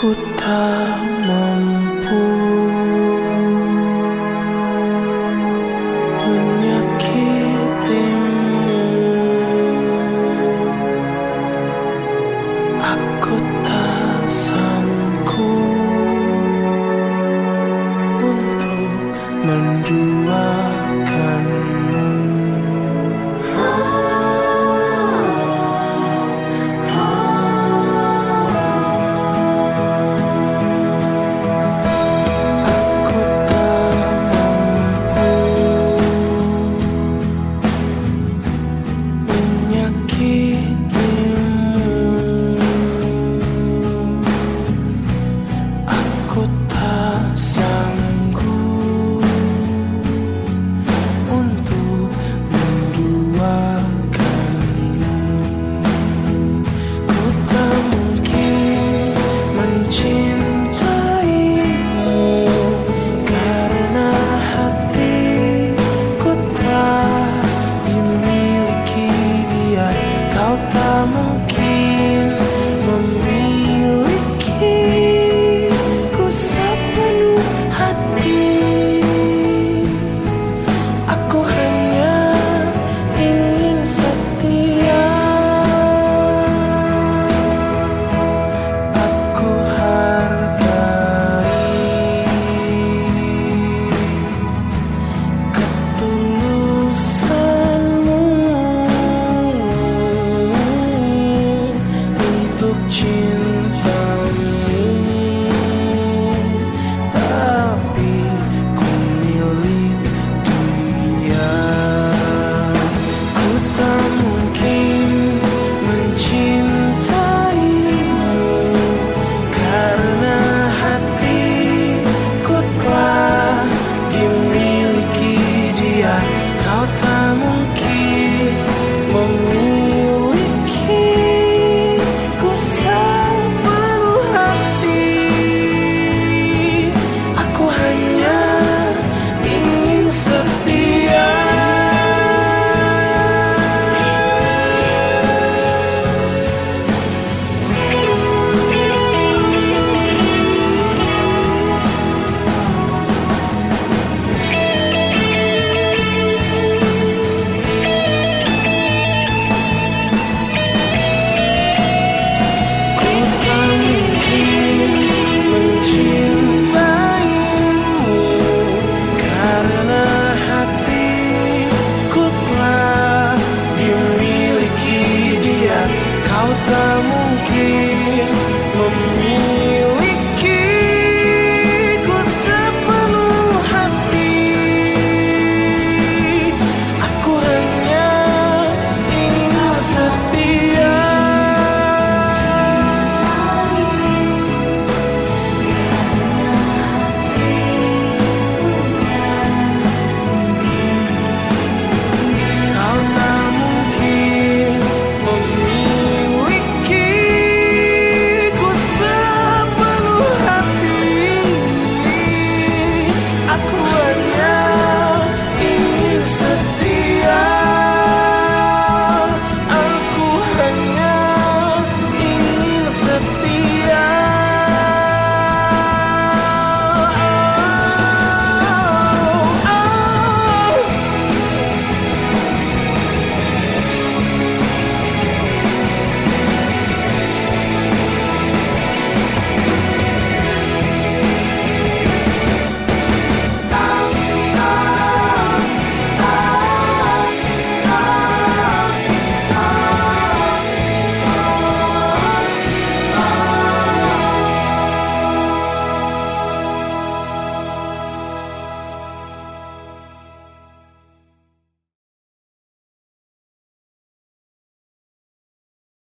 Aku tak mampu Aku